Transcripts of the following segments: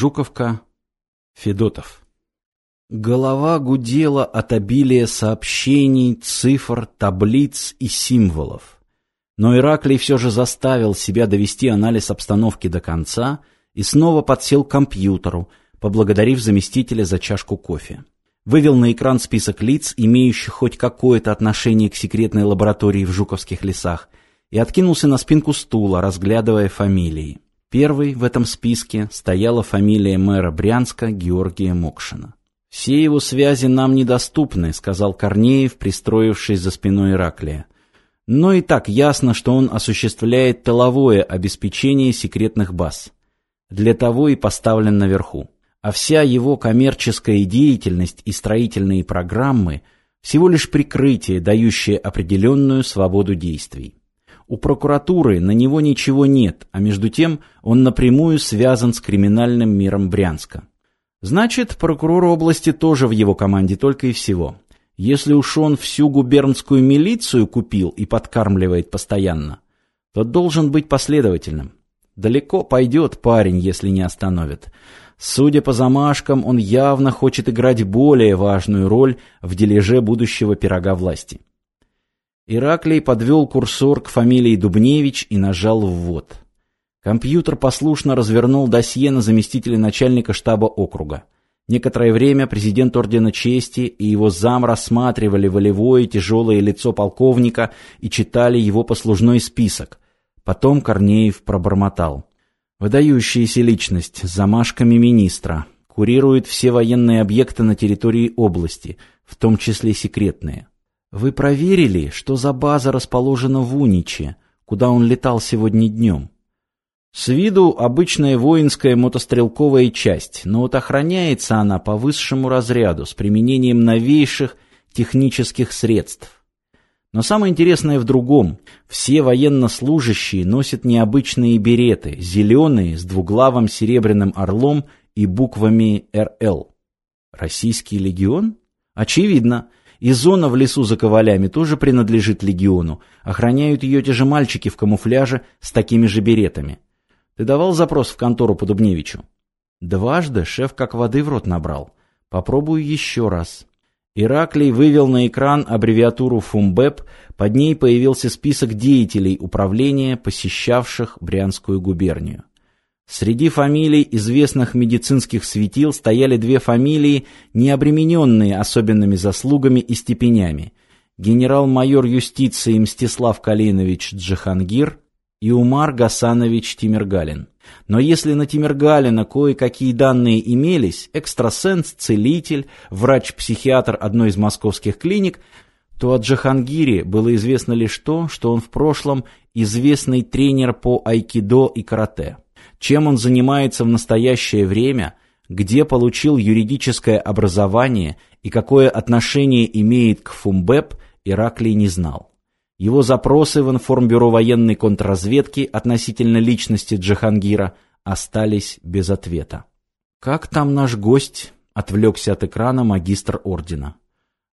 Жуковка, Федотов. Голова гудела от обилия сообщений, цифр, таблиц и символов. Но Ираклий все же заставил себя довести анализ обстановки до конца и снова подсел к компьютеру, поблагодарив заместителя за чашку кофе. Вывел на экран список лиц, имеющих хоть какое-то отношение к секретной лаборатории в Жуковских лесах, и откинулся на спинку стула, разглядывая фамилии. Первой в этом списке стояла фамилия мэра Брянска Георгия Мокшина. «Все его связи нам недоступны», — сказал Корнеев, пристроившись за спиной Ираклия. «Но и так ясно, что он осуществляет тыловое обеспечение секретных баз. Для того и поставлен наверху. А вся его коммерческая деятельность и строительные программы — всего лишь прикрытие, дающее определенную свободу действий. У прокуратуры на него ничего нет, а между тем он напрямую связан с криминальным миром Брянска. Значит, прокурор области тоже в его команде только и всего. Если уж он всю губернскую милицию купил и подкармливает постоянно, то должен быть последовательным. Далеко пойдет парень, если не остановит. Судя по замашкам, он явно хочет играть более важную роль в дележе будущего пирога власти. Ираклий подвел курсор к фамилии Дубневич и нажал «ввод». Компьютер послушно развернул досье на заместителя начальника штаба округа. Некоторое время президент Ордена Чести и его зам рассматривали волевое тяжелое лицо полковника и читали его послужной список. Потом Корнеев пробормотал. Выдающаяся личность с замашками министра. Курирует все военные объекты на территории области, в том числе секретные. Вы проверили, что за база расположена в Униче, куда он летал сегодня днем? С виду обычная воинская мотострелковая часть, но вот охраняется она по высшему разряду с применением новейших технических средств. Но самое интересное в другом. Все военнослужащие носят необычные береты, зеленые, с двуглавым серебряным орлом и буквами «РЛ». Российский легион? Очевидно. И зона в лесу за ковалями тоже принадлежит легиону. Охраняют ее те же мальчики в камуфляже с такими же беретами. Ты давал запрос в контору по Дубневичу? Дважды шеф как воды в рот набрал. Попробую еще раз. Ираклий вывел на экран аббревиатуру ФУМБЭП, под ней появился список деятелей управления, посещавших Брянскую губернию. Среди фамилий известных медицинских светил стояли две фамилии, не обремененные особенными заслугами и степенями. Генерал-майор юстиции Мстислав Калинович Джихангир и Умар Гасанович Тимиргалин. Но если на Тимиргалина кое-какие данные имелись, экстрасенс, целитель, врач-психиатр одной из московских клиник, то о Джихангире было известно лишь то, что он в прошлом известный тренер по айкидо и карате чем он занимается в настоящее время, где получил юридическое образование и какое отношение имеет к ФУМБЭП, Ираклий не знал. Его запросы в информбюро военной контрразведки относительно личности Джахангира остались без ответа. «Как там наш гость?» — отвлекся от экрана магистр ордена.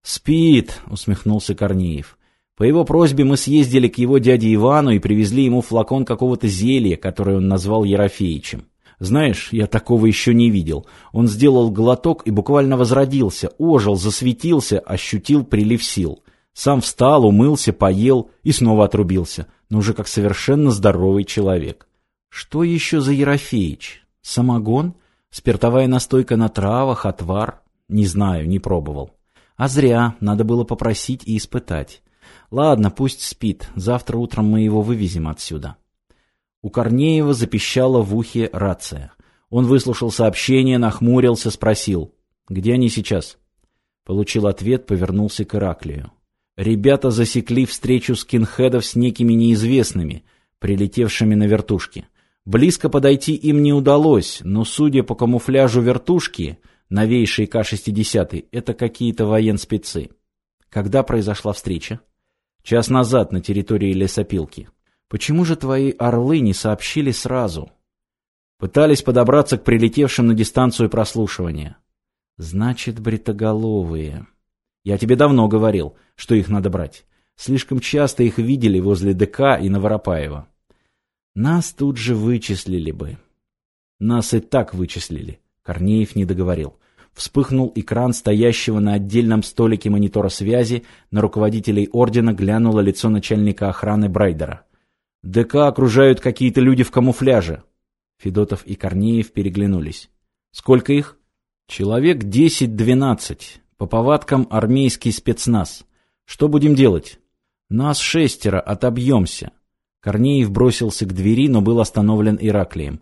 «Спит», — усмехнулся Корнеев. По его просьбе мы съездили к его дяде Ивану и привезли ему флакон какого-то зелья, которое он назвал Ерофеичем. Знаешь, я такого еще не видел. Он сделал глоток и буквально возродился, ожил, засветился, ощутил прилив сил. Сам встал, умылся, поел и снова отрубился, но уже как совершенно здоровый человек. Что еще за Ерофеич? Самогон? Спиртовая настойка на травах, отвар? Не знаю, не пробовал. А зря, надо было попросить и испытать. Ладно, пусть спит. Завтра утром мы его вывезем отсюда. У Корнеева запищала в ухе рация. Он выслушал сообщение, нахмурился, спросил. «Где они сейчас?» Получил ответ, повернулся к Ираклию. Ребята засекли встречу скинхедов с некими неизвестными, прилетевшими на вертушке. Близко подойти им не удалось, но, судя по камуфляжу вертушки, новейшей К-60, это какие-то военспецы. Когда произошла встреча? Час назад на территории лесопилки. Почему же твои орлы не сообщили сразу? Пытались подобраться к прилетевшим на дистанцию прослушивания. Значит, бритоголовые. Я тебе давно говорил, что их надо брать. Слишком часто их видели возле ДК и Новоропаева. Нас тут же вычислили бы. Нас и так вычислили. Корнеев не договорил. Вспыхнул экран стоящего на отдельном столике монитора связи, на руководителей ордена глянуло лицо начальника охраны Брайдера. ДК окружают какие-то люди в камуфляже. Федотов и Корнеев переглянулись. Сколько их? Человек десять-двенадцать. По повадкам армейский спецназ. Что будем делать? Нас шестеро, отобьемся. Корнеев бросился к двери, но был остановлен Ираклием.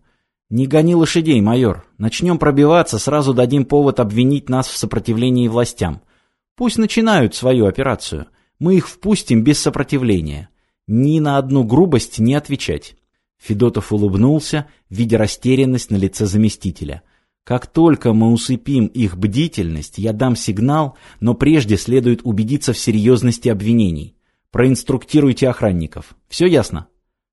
«Не гони лошадей, майор. Начнем пробиваться, сразу дадим повод обвинить нас в сопротивлении властям. Пусть начинают свою операцию. Мы их впустим без сопротивления. Ни на одну грубость не отвечать». Федотов улыбнулся, видя растерянность на лице заместителя. «Как только мы усыпим их бдительность, я дам сигнал, но прежде следует убедиться в серьезности обвинений. Проинструктируйте охранников. Все ясно?»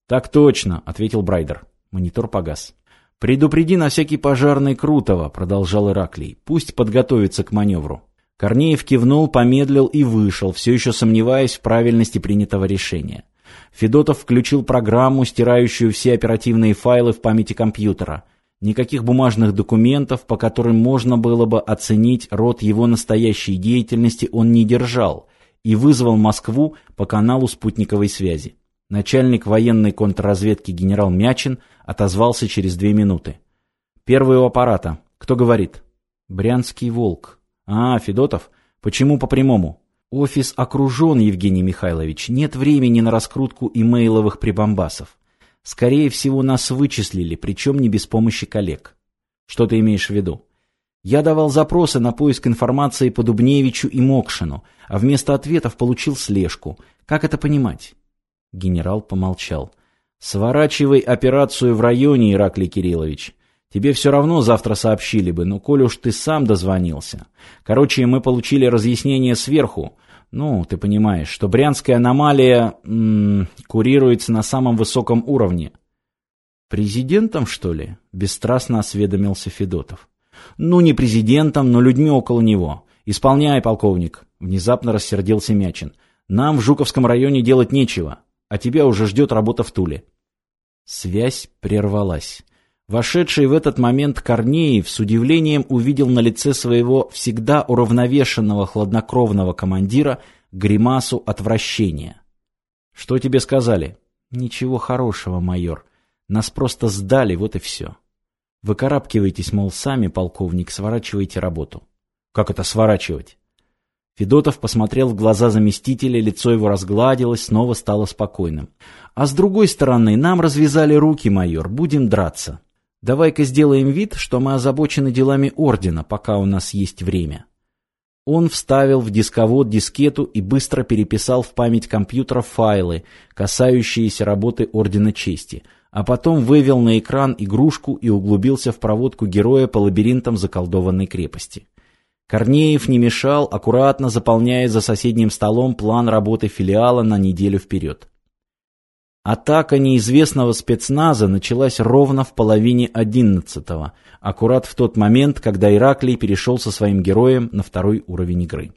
«Так точно», — ответил Брайдер. Монитор погас. «Предупреди на всякий пожарный Крутого», — продолжал Ираклий. «Пусть подготовится к маневру». Корнеев кивнул, помедлил и вышел, все еще сомневаясь в правильности принятого решения. Федотов включил программу, стирающую все оперативные файлы в памяти компьютера. Никаких бумажных документов, по которым можно было бы оценить род его настоящей деятельности, он не держал и вызвал Москву по каналу спутниковой связи. Начальник военной контрразведки генерал Мячин отозвался через две минуты. «Первый у аппарата. Кто говорит?» «Брянский волк». «А, Федотов? Почему по прямому?» «Офис окружен, Евгений Михайлович. Нет времени на раскрутку имейловых прибамбасов. Скорее всего, нас вычислили, причем не без помощи коллег». «Что ты имеешь в виду?» Я давал запросы на поиск информации по Дубневичу и Мокшину, а вместо ответов получил слежку. Как это понимать? Генерал помолчал. «Сворачивай операцию в районе, Ираклий Кириллович. Тебе все равно завтра сообщили бы, но коль уж ты сам дозвонился. Короче, мы получили разъяснение сверху. Ну, ты понимаешь, что брянская аномалия м -м, курируется на самом высоком уровне». «Президентом, что ли?» — бесстрастно осведомился Федотов. «Ну, не президентом, но людьми около него. Исполняй, полковник», — внезапно рассердился Мячин. «Нам в Жуковском районе делать нечего а тебя уже ждет работа в Туле. Связь прервалась. Вошедший в этот момент Корнеев с удивлением увидел на лице своего всегда уравновешенного хладнокровного командира гримасу отвращения. «Что тебе сказали?» «Ничего хорошего, майор. Нас просто сдали, вот и все. Выкарабкивайтесь, мол, сами, полковник, сворачивайте работу». «Как это сворачивать?» Федотов посмотрел в глаза заместителя, лицо его разгладилось, снова стало спокойным. «А с другой стороны, нам развязали руки, майор, будем драться. Давай-ка сделаем вид, что мы озабочены делами ордена, пока у нас есть время». Он вставил в дисковод дискету и быстро переписал в память компьютера файлы, касающиеся работы Ордена Чести, а потом вывел на экран игрушку и углубился в проводку героя по лабиринтам заколдованной крепости. Корнеев не мешал, аккуратно заполняя за соседним столом план работы филиала на неделю вперед. Атака неизвестного спецназа началась ровно в половине одиннадцатого, аккурат в тот момент, когда Ираклий перешел со своим героем на второй уровень игры.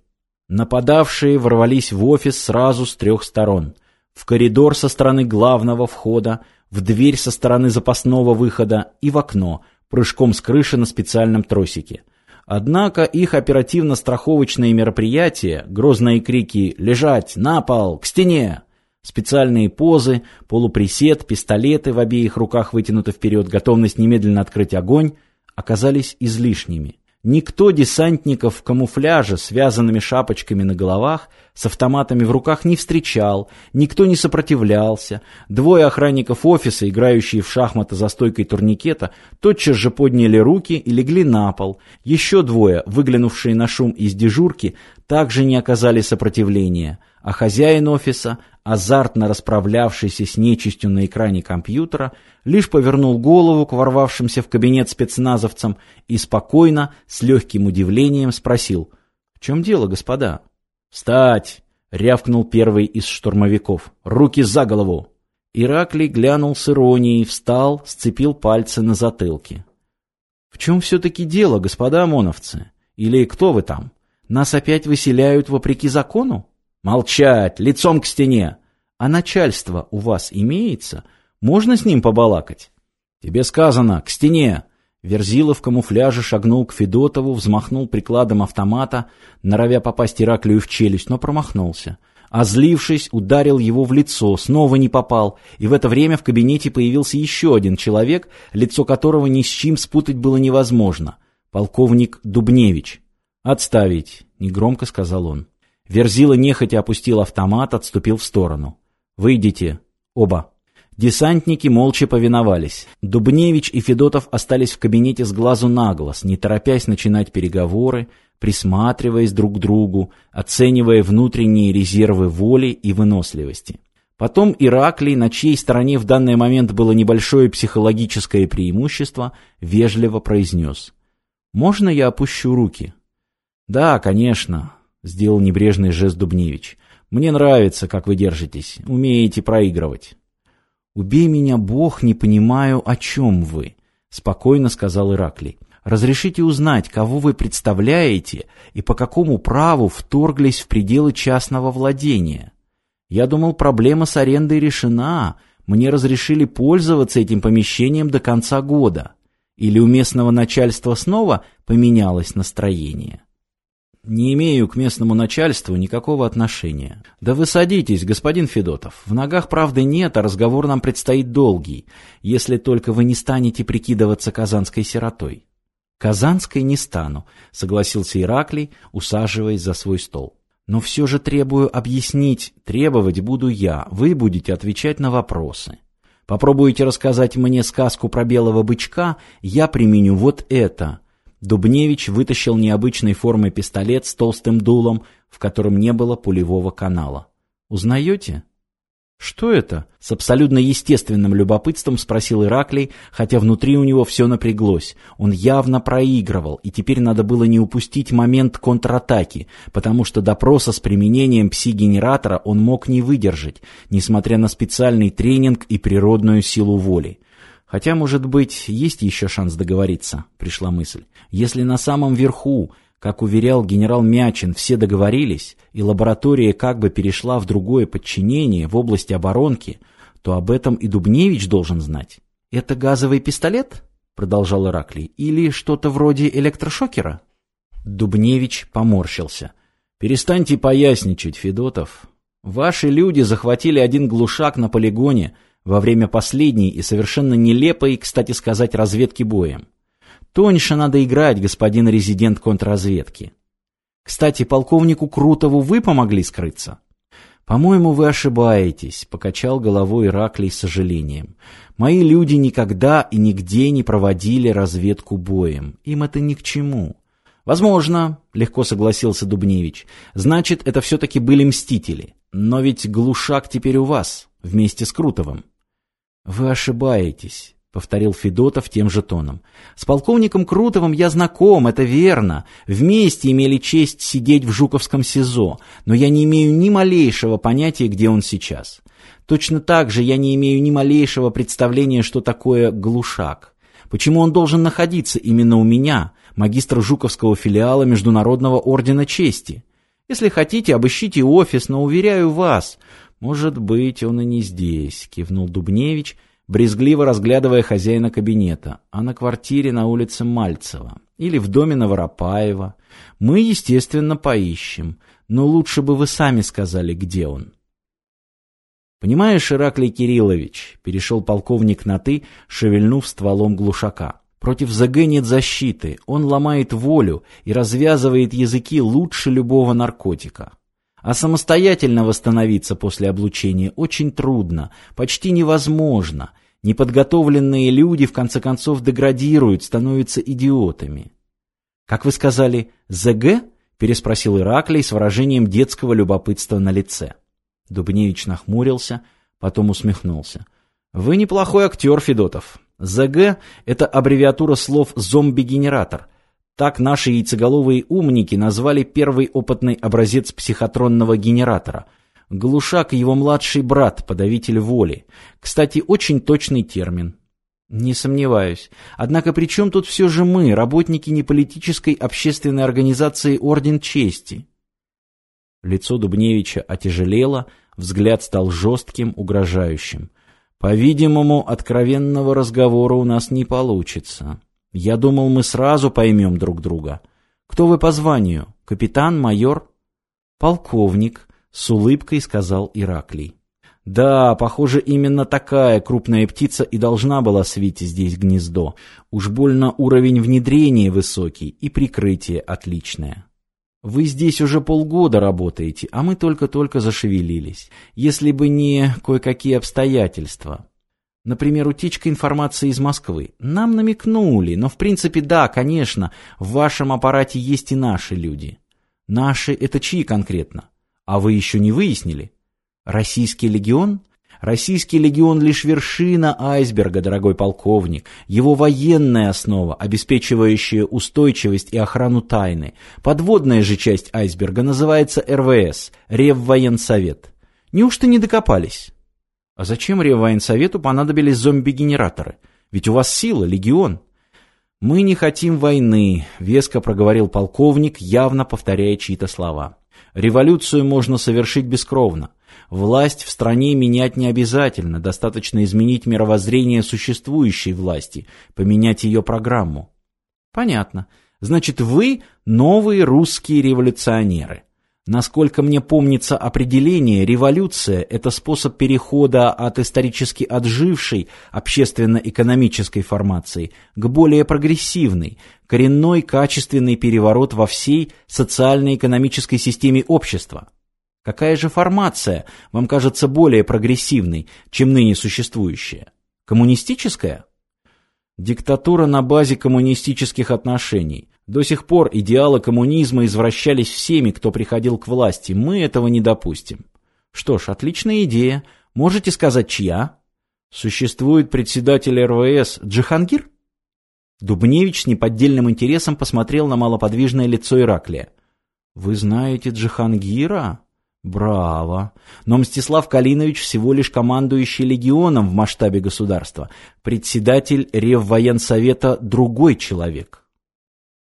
Нападавшие ворвались в офис сразу с трех сторон. В коридор со стороны главного входа, в дверь со стороны запасного выхода и в окно, прыжком с крыши на специальном тросике – Однако их оперативно-страховочные мероприятия, грозные крики «Лежать! На пол! К стене!» Специальные позы, полуприсед, пистолеты в обеих руках вытянуты вперед, готовность немедленно открыть огонь, оказались излишними. Никто десантников в камуфляже, связанными шапочками на головах, с автоматами в руках не встречал, никто не сопротивлялся. Двое охранников офиса, играющие в шахматы за стойкой турникета, тотчас же подняли руки и легли на пол. Еще двое, выглянувшие на шум из дежурки, также не оказали сопротивления, а хозяин офиса, азартно расправлявшийся с нечистью на экране компьютера, лишь повернул голову к ворвавшимся в кабинет спецназовцам и спокойно, с легким удивлением спросил «В чем дело, господа?» «Встать!» — рявкнул первый из штурмовиков. «Руки за голову!» Ираклий глянул с иронией, встал, сцепил пальцы на затылке. «В чем все-таки дело, господа ОМОНовцы? Или кто вы там? Нас опять выселяют вопреки закону?» «Молчать! Лицом к стене!» «А начальство у вас имеется? Можно с ним побалакать?» «Тебе сказано, к стене!» Верзила в камуфляже шагнул к Федотову, взмахнул прикладом автомата, норовя попасть Ираклию в челюсть, но промахнулся. Озлившись, ударил его в лицо, снова не попал, и в это время в кабинете появился еще один человек, лицо которого ни с чем спутать было невозможно. Полковник Дубневич. «Отставить», — негромко сказал он. Верзила нехотя опустил автомат, отступил в сторону. «Выйдите. Оба». Десантники молча повиновались. Дубневич и Федотов остались в кабинете с глазу на глаз, не торопясь начинать переговоры, присматриваясь друг к другу, оценивая внутренние резервы воли и выносливости. Потом Ираклий, на чьей стороне в данный момент было небольшое психологическое преимущество, вежливо произнес. «Можно я опущу руки?» «Да, конечно», — сделал небрежный жест Дубневич. «Мне нравится, как вы держитесь, умеете проигрывать». «Убей меня, Бог, не понимаю, о чем вы», — спокойно сказал Ираклий. «Разрешите узнать, кого вы представляете и по какому праву вторглись в пределы частного владения? Я думал, проблема с арендой решена, мне разрешили пользоваться этим помещением до конца года. Или у местного начальства снова поменялось настроение?» Не имею к местному начальству никакого отношения. Да вы садитесь, господин Федотов. В ногах правды нет, а разговор нам предстоит долгий, если только вы не станете прикидываться казанской сиротой. Казанской не стану, согласился Ираклий, усаживаясь за свой стол. Но все же требую объяснить, требовать буду я, вы будете отвечать на вопросы. Попробуете рассказать мне сказку про белого бычка, я применю вот это — Дубневич вытащил необычной формы пистолет с толстым дулом, в котором не было пулевого канала. «Узнаете?» «Что это?» — с абсолютно естественным любопытством спросил Ираклий, хотя внутри у него все напряглось. Он явно проигрывал, и теперь надо было не упустить момент контратаки, потому что допроса с применением пси-генератора он мог не выдержать, несмотря на специальный тренинг и природную силу воли. Хотя, может быть, есть еще шанс договориться, пришла мысль. Если на самом верху, как уверял генерал Мячин, все договорились, и лаборатория как бы перешла в другое подчинение в области оборонки, то об этом и Дубневич должен знать. «Это газовый пистолет?» — продолжал Ираклий. «Или что-то вроде электрошокера?» Дубневич поморщился. «Перестаньте поясничать, Федотов. Ваши люди захватили один глушак на полигоне — во время последней и совершенно нелепой, кстати сказать, разведки боем. Тоньше надо играть, господин резидент контрразведки. Кстати, полковнику Крутову вы помогли скрыться? По-моему, вы ошибаетесь, покачал головой Ираклий с сожалением. Мои люди никогда и нигде не проводили разведку боем. Им это ни к чему. Возможно, легко согласился Дубневич. Значит, это все-таки были мстители. Но ведь глушак теперь у вас, вместе с Крутовым. «Вы ошибаетесь», — повторил Федотов тем же тоном. «С полковником Крутовым я знаком, это верно. Вместе имели честь сидеть в Жуковском СИЗО, но я не имею ни малейшего понятия, где он сейчас. Точно так же я не имею ни малейшего представления, что такое глушак. Почему он должен находиться именно у меня, магистра Жуковского филиала Международного Ордена Чести? Если хотите, обыщите офис, но уверяю вас, «Может быть, он и не здесь», — кивнул Дубневич, брезгливо разглядывая хозяина кабинета, а на квартире на улице Мальцева или в доме Новоропаева. Мы, естественно, поищем, но лучше бы вы сами сказали, где он. «Понимаешь, Ираклий Кириллович», — перешел полковник на «ты», шевельнув стволом глушака, — «против ЗГ нет защиты, он ломает волю и развязывает языки лучше любого наркотика». А самостоятельно восстановиться после облучения очень трудно, почти невозможно. Неподготовленные люди в конце концов деградируют, становятся идиотами. «Как вы сказали, ЗГ?» — переспросил Ираклий с выражением детского любопытства на лице. Дубневич нахмурился, потом усмехнулся. «Вы неплохой актер, Федотов. ЗГ — это аббревиатура слов «зомби-генератор», так наши яйцеголовые умники назвали первый опытный образец психотронного генератора. Глушак – его младший брат, подавитель воли. Кстати, очень точный термин. Не сомневаюсь. Однако при чем тут все же мы, работники неполитической общественной организации «Орден Чести»? Лицо Дубневича отяжелело, взгляд стал жестким, угрожающим. По-видимому, откровенного разговора у нас не получится. Я думал, мы сразу поймем друг друга. Кто вы по званию? Капитан, майор? Полковник, с улыбкой сказал Ираклий. Да, похоже, именно такая крупная птица и должна была свить здесь гнездо. Уж больно уровень внедрения высокий и прикрытие отличное. Вы здесь уже полгода работаете, а мы только-только зашевелились. Если бы не кое-какие обстоятельства. Например, утечка информации из Москвы. Нам намекнули, но в принципе да, конечно, в вашем аппарате есть и наши люди. Наши — это чьи конкретно? А вы еще не выяснили? Российский легион? Российский легион лишь вершина айсберга, дорогой полковник, его военная основа, обеспечивающая устойчивость и охрану тайны. Подводная же часть айсберга называется РВС, Реввоенсовет. Неужто не докопались? А зачем Реввоенсовету понадобились зомби-генераторы? Ведь у вас сила, легион. Мы не хотим войны, веско проговорил полковник, явно повторяя чьи-то слова. Революцию можно совершить бескровно. Власть в стране менять не обязательно, достаточно изменить мировоззрение существующей власти, поменять ее программу. Понятно. Значит, вы новые русские революционеры. Насколько мне помнится определение, революция – это способ перехода от исторически отжившей общественно-экономической формации к более прогрессивной, коренной качественный переворот во всей социально-экономической системе общества. Какая же формация вам кажется более прогрессивной, чем ныне существующая? Коммунистическая? Диктатура на базе коммунистических отношений. До сих пор идеалы коммунизма извращались всеми, кто приходил к власти. Мы этого не допустим. Что ж, отличная идея. Можете сказать, чья? Существует председатель РВС Джихангир? Дубневич с неподдельным интересом посмотрел на малоподвижное лицо Ираклия. Вы знаете Джихангира? Браво! Но Мстислав Калинович всего лишь командующий легионом в масштабе государства. Председатель Реввоенсовета – другой человек.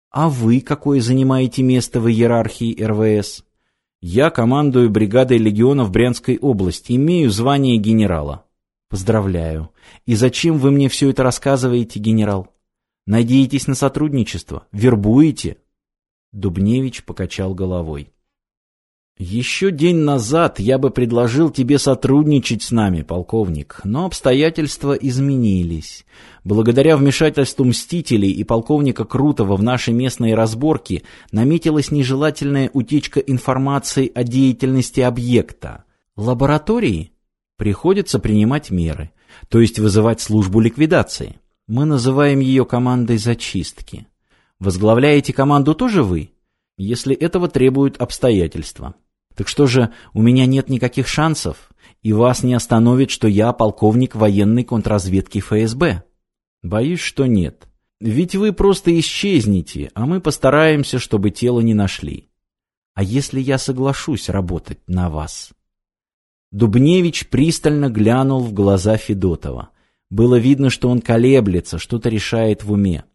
А вы какое занимаете место в иерархии РВС? Я командую бригадой легионов Брянской области, имею звание генерала. Поздравляю. И зачем вы мне все это рассказываете, генерал? Надеетесь на сотрудничество? Вербуете? Дубневич покачал головой. Еще день назад я бы предложил тебе сотрудничать с нами, полковник, но обстоятельства изменились. Благодаря вмешательству Мстителей и полковника Крутого в наши местные разборки наметилась нежелательная утечка информации о деятельности объекта. Лаборатории приходится принимать меры, то есть вызывать службу ликвидации. Мы называем ее командой зачистки. Возглавляете команду тоже вы? Если этого требуют обстоятельства. Так что же, у меня нет никаких шансов, и вас не остановит, что я полковник военной контрразведки ФСБ? Боюсь, что нет. Ведь вы просто исчезнете, а мы постараемся, чтобы тело не нашли. А если я соглашусь работать на вас? Дубневич пристально глянул в глаза Федотова. Было видно, что он колеблется, что-то решает в уме.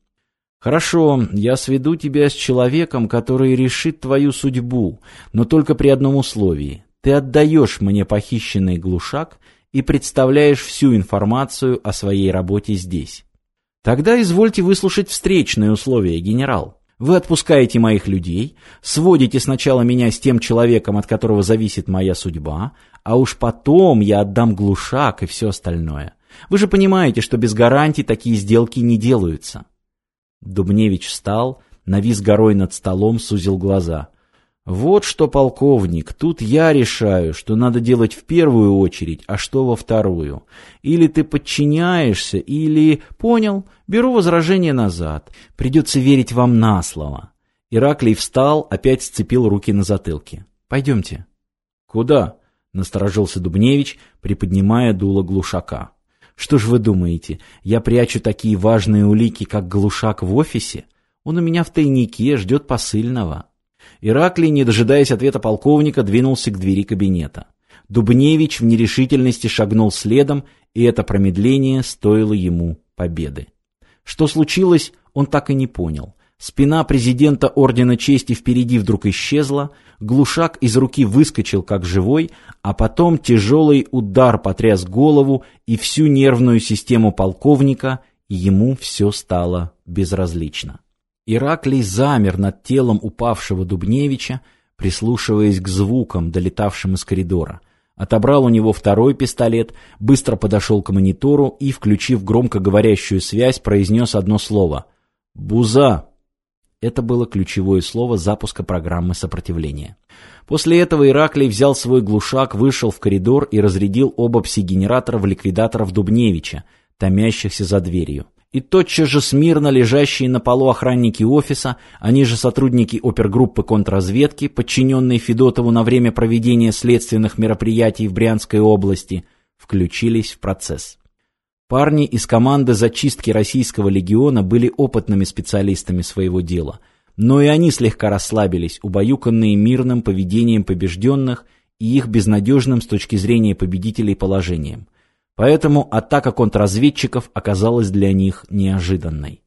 Хорошо, я сведу тебя с человеком, который решит твою судьбу, но только при одном условии. Ты отдаешь мне похищенный глушак и представляешь всю информацию о своей работе здесь. Тогда извольте выслушать встречные условия, генерал. Вы отпускаете моих людей, сводите сначала меня с тем человеком, от которого зависит моя судьба, а уж потом я отдам глушак и все остальное. Вы же понимаете, что без гарантий такие сделки не делаются. Дубневич встал, навис горой над столом, сузил глаза. «Вот что, полковник, тут я решаю, что надо делать в первую очередь, а что во вторую. Или ты подчиняешься, или... Понял, беру возражение назад. Придется верить вам на слово». Ираклий встал, опять сцепил руки на затылке. «Пойдемте». «Куда?» — насторожился Дубневич, приподнимая дуло глушака. Что ж вы думаете, я прячу такие важные улики, как глушак в офисе? Он у меня в тайнике, ждет посыльного. Ираклий, не дожидаясь ответа полковника, двинулся к двери кабинета. Дубневич в нерешительности шагнул следом, и это промедление стоило ему победы. Что случилось, он так и не понял. Спина президента Ордена Чести впереди вдруг исчезла, глушак из руки выскочил как живой, а потом тяжелый удар потряс голову и всю нервную систему полковника, и ему все стало безразлично. Ираклий замер над телом упавшего Дубневича, прислушиваясь к звукам, долетавшим из коридора. Отобрал у него второй пистолет, быстро подошел к монитору и, включив громкоговорящую связь, произнес одно слово «Буза». Это было ключевое слово запуска программы сопротивления. После этого Ираклий взял свой глушак, вышел в коридор и разрядил оба пси-генератора в ликвидаторов Дубневича, томящихся за дверью. И тотчас же смирно лежащие на полу охранники офиса, они же сотрудники опергруппы контрразведки, подчиненные Федотову на время проведения следственных мероприятий в Брянской области, включились в процесс. Парни из команды зачистки российского легиона были опытными специалистами своего дела, но и они слегка расслабились, убаюканные мирным поведением побежденных и их безнадежным с точки зрения победителей положением. Поэтому атака контрразведчиков оказалась для них неожиданной.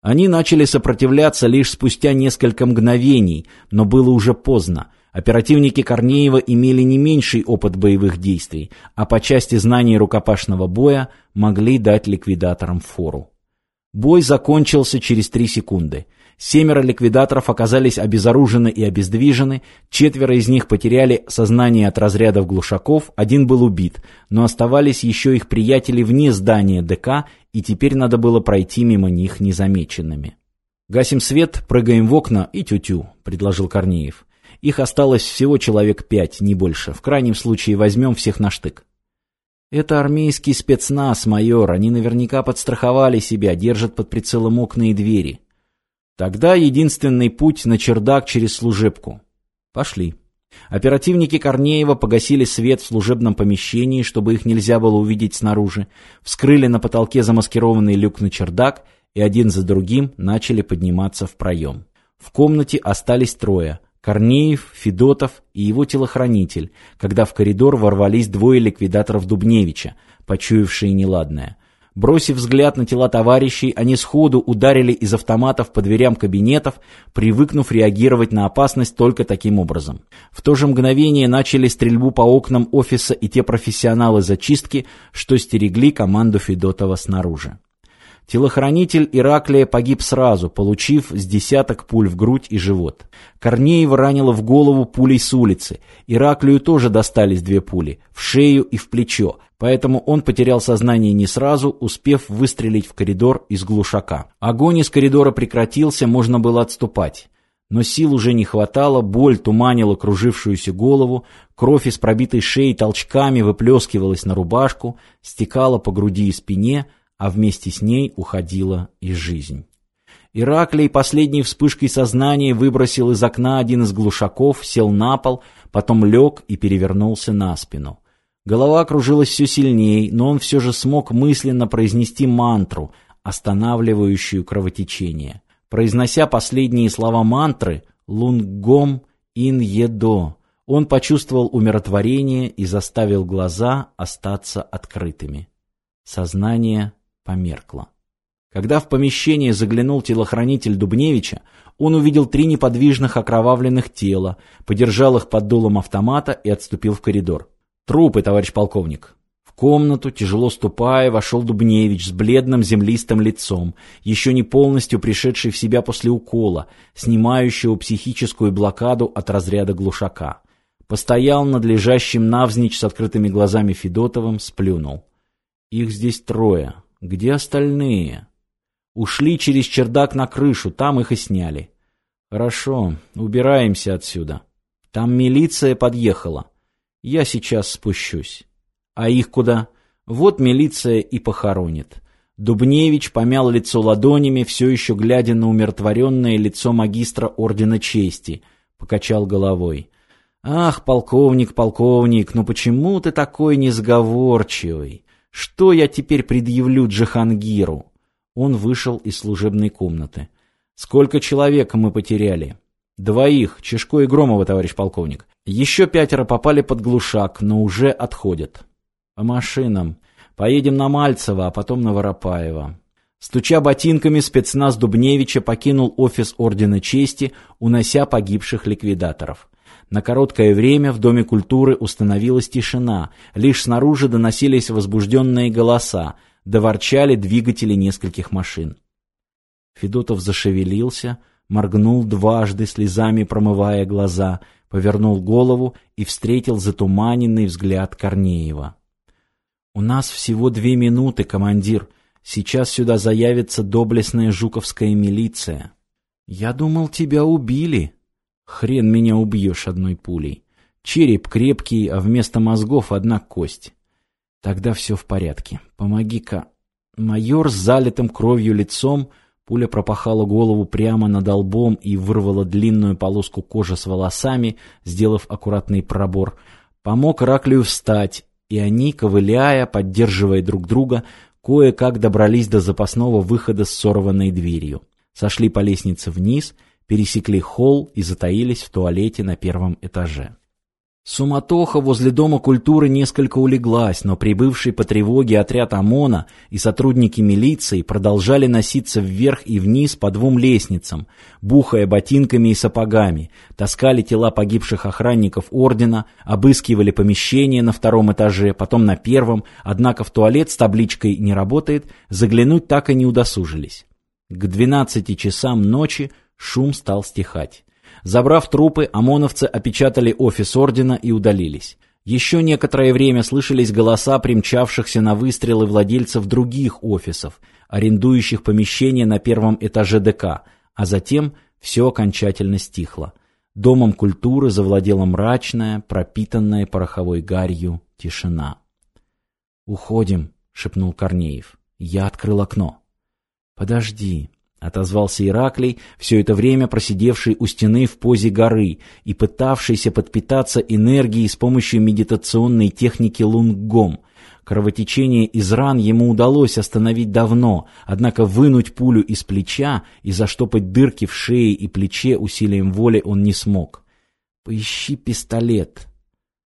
Они начали сопротивляться лишь спустя несколько мгновений, но было уже поздно – Оперативники Корнеева имели не меньший опыт боевых действий, а по части знаний рукопашного боя могли дать ликвидаторам фору. Бой закончился через три секунды. Семеро ликвидаторов оказались обезоружены и обездвижены, четверо из них потеряли сознание от разрядов глушаков, один был убит, но оставались еще их приятели вне здания ДК, и теперь надо было пройти мимо них незамеченными. «Гасим свет, прыгаем в окна и тю-тю», — предложил Корнеев. Их осталось всего человек пять, не больше. В крайнем случае возьмем всех на штык. Это армейский спецназ, майор. Они наверняка подстраховали себя, держат под прицелом окна и двери. Тогда единственный путь на чердак через служебку. Пошли. Оперативники Корнеева погасили свет в служебном помещении, чтобы их нельзя было увидеть снаружи, вскрыли на потолке замаскированный люк на чердак и один за другим начали подниматься в проем. В комнате остались трое – Корнеев, Федотов и его телохранитель, когда в коридор ворвались двое ликвидаторов Дубневича, почуявшие неладное. Бросив взгляд на тела товарищей, они сходу ударили из автоматов по дверям кабинетов, привыкнув реагировать на опасность только таким образом. В то же мгновение начали стрельбу по окнам офиса и те профессионалы зачистки, что стерегли команду Федотова снаружи. Телохранитель Ираклия погиб сразу, получив с десяток пуль в грудь и живот. Корнеева ранило в голову пулей с улицы. Ираклию тоже достались две пули, в шею и в плечо, поэтому он потерял сознание не сразу, успев выстрелить в коридор из глушака. Огонь из коридора прекратился, можно было отступать. Но сил уже не хватало, боль туманила кружившуюся голову, кровь из пробитой шеи толчками выплескивалась на рубашку, стекала по груди и спине – а вместе с ней уходила и жизнь. Ираклий последней вспышкой сознания выбросил из окна один из глушаков, сел на пол, потом лег и перевернулся на спину. Голова кружилась все сильнее, но он все же смог мысленно произнести мантру, останавливающую кровотечение. Произнося последние слова мантры «Лунгом ин едо», он почувствовал умиротворение и заставил глаза остаться открытыми. Сознание померкло. Когда в помещение заглянул телохранитель Дубневича, он увидел три неподвижных окровавленных тела, подержал их под дулом автомата и отступил в коридор. «Трупы, товарищ полковник!» В комнату, тяжело ступая, вошел Дубневич с бледным землистым лицом, еще не полностью пришедший в себя после укола, снимающего психическую блокаду от разряда глушака. Постоял над лежащим навзничь с открытыми глазами Федотовым, сплюнул. «Их здесь трое. Где остальные? Ушли через чердак на крышу, там их и сняли. Хорошо, убираемся отсюда. Там милиция подъехала. Я сейчас спущусь. А их куда? Вот милиция и похоронит. Дубневич помял лицо ладонями, все еще глядя на умиротворенное лицо магистра Ордена Чести. Покачал головой. «Ах, полковник, полковник, ну почему ты такой несговорчивый? Что я теперь предъявлю Джахангиру? Он вышел из служебной комнаты. Сколько человек мы потеряли? Двоих, Чешко и Громова, товарищ полковник. Еще пятеро попали под глушак, но уже отходят. По машинам. Поедем на Мальцево, а потом на Воропаево. Стуча ботинками, спецназ Дубневича покинул офис Ордена Чести, унося погибших ликвидаторов. На короткое время в Доме культуры установилась тишина, лишь снаружи доносились возбужденные голоса, доворчали двигатели нескольких машин. Федотов зашевелился, моргнул дважды, слезами промывая глаза, повернул голову и встретил затуманенный взгляд Корнеева. «У нас всего две минуты, командир. Сейчас сюда заявится доблестная жуковская милиция». «Я думал, тебя убили». «Хрен меня убьешь одной пулей. Череп крепкий, а вместо мозгов одна кость». «Тогда все в порядке. Помоги-ка». Майор с залитым кровью лицом Пуля пропахала голову прямо над лбом и вырвала длинную полоску кожи с волосами, сделав аккуратный пробор. Помог Раклию встать, и они, ковыляя, поддерживая друг друга, кое-как добрались до запасного выхода с сорванной дверью. Сошли по лестнице вниз, пересекли холл и затаились в туалете на первом этаже. Суматоха возле Дома культуры несколько улеглась, но прибывший по тревоге отряд ОМОНа и сотрудники милиции продолжали носиться вверх и вниз по двум лестницам, бухая ботинками и сапогами, таскали тела погибших охранников ордена, обыскивали помещения на втором этаже, потом на первом, однако в туалет с табличкой «Не работает» заглянуть так и не удосужились. К двенадцати часам ночи шум стал стихать. Забрав трупы, ОМОНовцы опечатали офис ордена и удалились. Еще некоторое время слышались голоса примчавшихся на выстрелы владельцев других офисов, арендующих помещения на первом этаже ДК, а затем все окончательно стихло. Домом культуры завладела мрачная, пропитанная пороховой гарью тишина. «Уходим», — шепнул Корнеев. Я открыл окно. «Подожди», Отозвался Ираклий, все это время просидевший у стены в позе горы и пытавшийся подпитаться энергией с помощью медитационной техники лунггом. Кровотечение из ран ему удалось остановить давно, однако вынуть пулю из плеча и заштопать дырки в шее и плече усилием воли он не смог. «Поищи пистолет».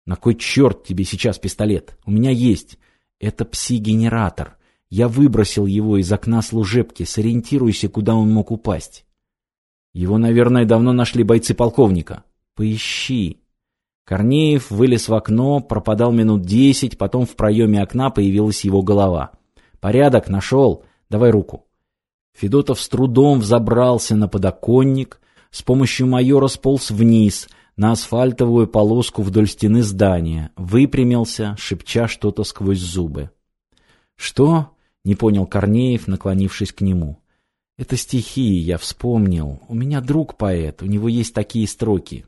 «На кой черт тебе сейчас пистолет? У меня есть. Это пси-генератор. Я выбросил его из окна служебки, сориентируйся, куда он мог упасть. Его, наверное, давно нашли бойцы полковника. Поищи. Корнеев вылез в окно, пропадал минут десять, потом в проеме окна появилась его голова. «Порядок, нашел. Давай руку». Федотов с трудом взобрался на подоконник, с помощью майора сполз вниз, на асфальтовую полоску вдоль стены здания, выпрямился, шепча что-то сквозь зубы. «Что?» Не понял Корнеев, наклонившись к нему. Это стихи, я вспомнил. У меня друг поэт, у него есть такие строки.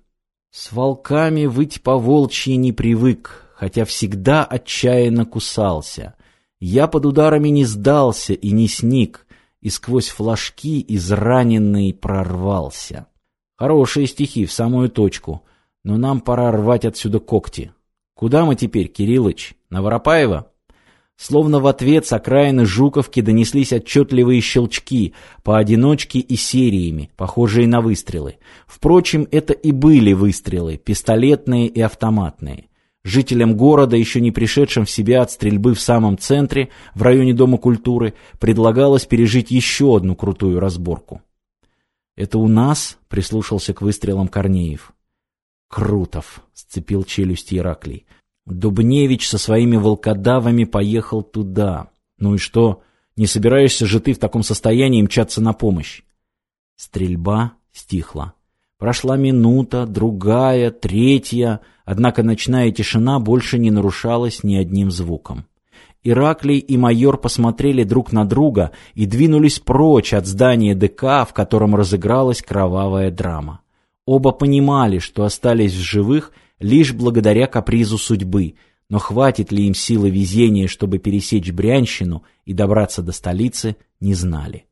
С волками выть по волчьи не привык, хотя всегда отчаянно кусался. Я под ударами не сдался и не сник, и сквозь флажки израненный прорвался. Хорошие стихи, в самую точку, но нам пора рвать отсюда когти. Куда мы теперь, Кириллыч? На Воропаева? Словно в ответ с окраины Жуковки донеслись отчетливые щелчки, поодиночке и сериями, похожие на выстрелы. Впрочем, это и были выстрелы, пистолетные и автоматные. Жителям города, еще не пришедшим в себя от стрельбы в самом центре, в районе Дома культуры, предлагалось пережить еще одну крутую разборку. «Это у нас?» — прислушался к выстрелам Корнеев. «Крутов!» — сцепил челюсть Ираклий. Дубневич со своими волкодавами поехал туда. Ну и что? Не собираешься же ты в таком состоянии мчаться на помощь? Стрельба стихла. Прошла минута, другая, третья, однако ночная тишина больше не нарушалась ни одним звуком. Ираклий и майор посмотрели друг на друга и двинулись прочь от здания ДК, в котором разыгралась кровавая драма. Оба понимали, что остались в живых лишь благодаря капризу судьбы, но хватит ли им силы везения, чтобы пересечь Брянщину и добраться до столицы, не знали.